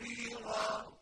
خبيرا